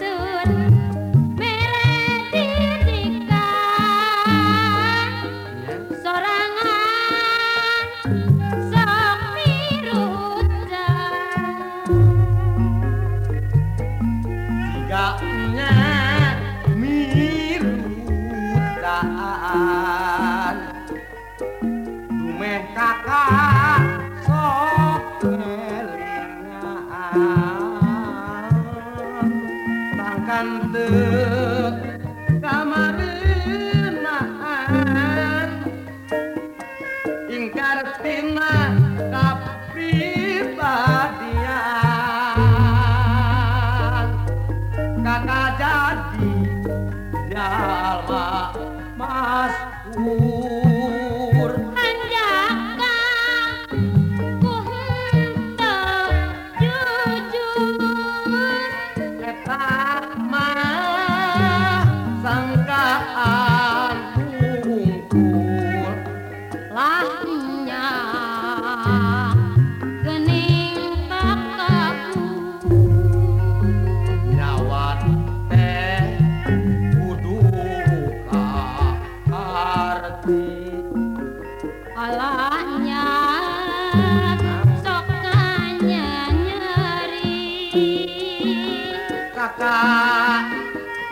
तो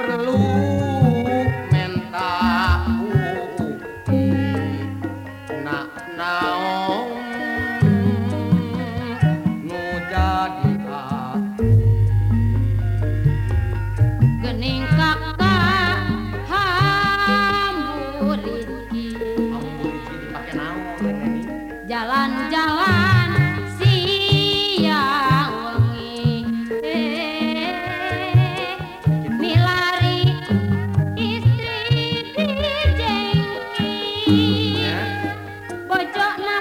perlu cô chọn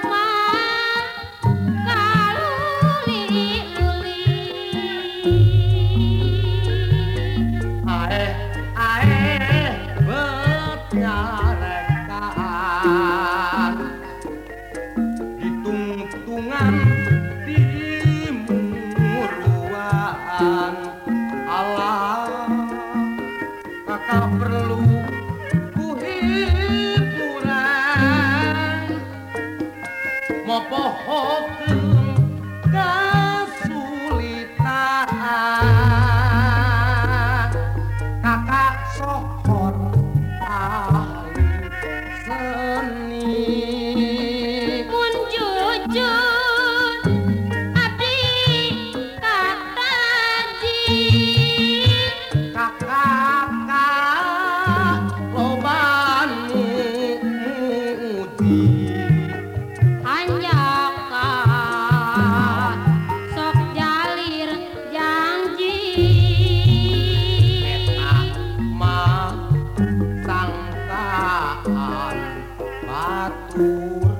Batu. Ah,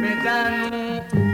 me Mesdames,